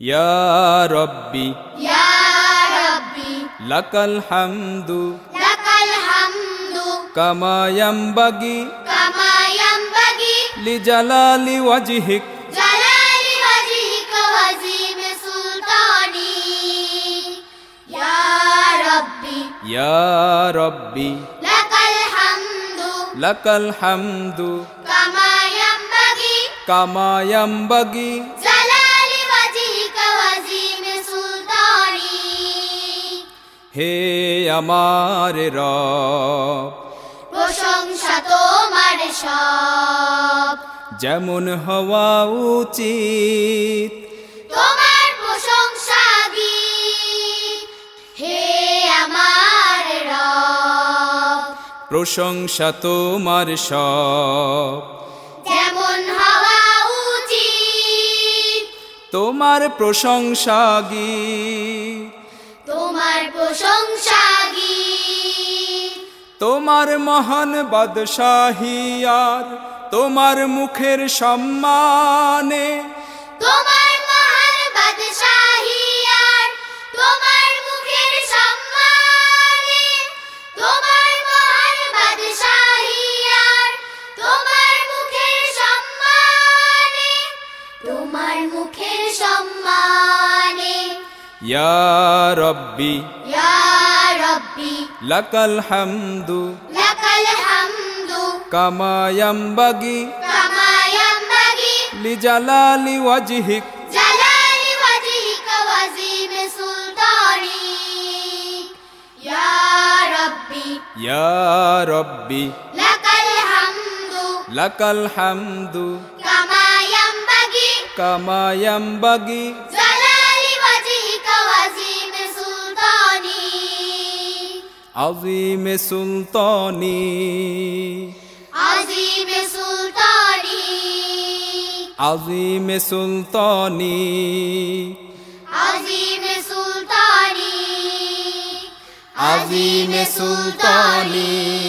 یا ربی. یا ربی. لک الحمد لک الحمد کما ينبغي کما ينبغي لجلال وجهك جلال وجهك وعظیم سلطانی. یا ربی. یا ربی. لک الحمد لک الحمد کما ينبغي کما ينبغي হে আমার রব প্রশংসা তোমার সব। যেমন হওয়া উচিত। তোমার প্রশংসা গীত হে আমার রব প্রশংসা তোমার সব। যেমন হওয়া উচিত। তোমার প্রশংসা গীত তোমার প্রশংসা গীত। তোমার মহান বাদশাহিয়ার তোমার মুখের সম্মানে রব্বি লাকাল হামদু লাকাল হামদু কামা ইয়ামবাগি কামা ইয়ানবাগি লিজালালি ওয়াজহিক জালালি ওয়াজহিকা ওয়াজিম সুলতানি। ইয়া রব্বি লাকাল হামদু লাকাল হামদু কামা ইয়ানবাগি কামা ইয়ামবাগি আজিম সুলতানি। আজিমে সুলতানি। আজিমে সুলতানি। আজিমে সুলতানি। আজিমে সুলতানি।